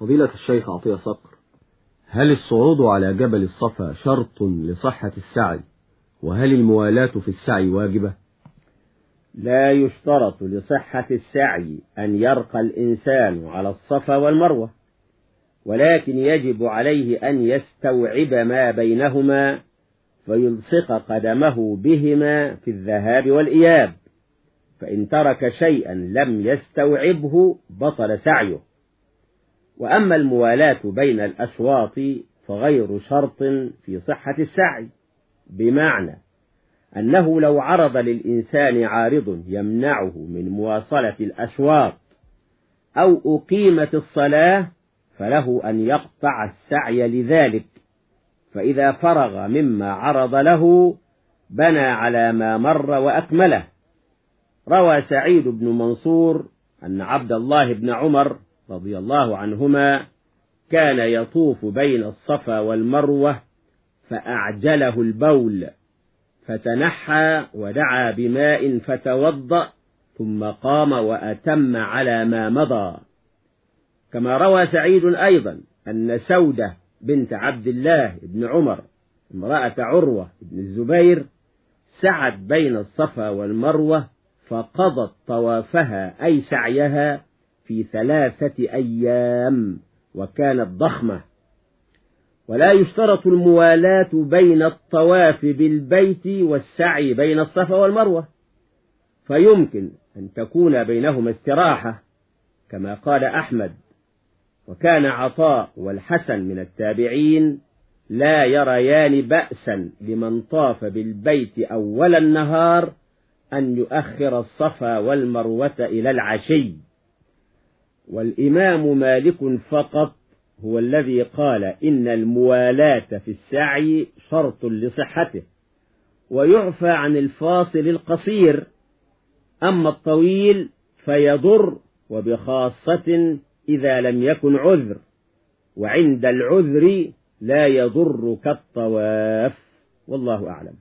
فضيلة الشيخ عطية صقر هل الصعود على جبل الصفا شرط لصحة السعي؟ وهل الموالاة في السعي واجبة؟ لا يشترط لصحة السعي أن يرقى الإنسان على الصفا والمروة ولكن يجب عليه أن يستوعب ما بينهما فيلصق قدمه بهما في الذهاب والإياب فإن ترك شيئا لم يستوعبه بطل سعيه. وأما الموالاة بين الأشواط فغير شرط في صحة السعي. بمعنى أنه لو عرض للإنسان عارض يمنعه من مواصلة الأشواط أو أقيمت الصلاة فله أن يقطع السعي لذلك. فإذا فرغ مما عرض له بنى على ما مر وأكمله. روى سعيد بن منصور أن عبد الله بن عمر رضي الله عنهما كان يطوف بين الصفا والمروة فأعجله البول فتنحى ودعا بماء فتوضأ ثم قام وأتم على ما مضى. كما روى سعيد أيضا أن سودة بنت عبد الله بن عمر امرأة عروة بن الزبير سعت بين الصفا والمروة فقضت طوافها أي سعيها في ثلاثة أيام وكانت ضخمة. ولا يشترط الموالاة بين الطواف بالبيت والسعي بين الصفا والمروة. فيمكن أن تكون بينهما استراحة كما قال أحمد. وكان عطاء والحسن من التابعين لا يريان بأسا لمن طاف بالبيت أول النهار أن يؤخر الصفا والمروة إلى العشي. والإمام مالك فقط هو الذي قال إن الموالاة في السعي شرط لصحته ويعفى عن الفاصل القصير أما الطويل فيضر وبخاصة إذا لم يكن عذر وعند العذر لا يضر كالطواف والله أعلم.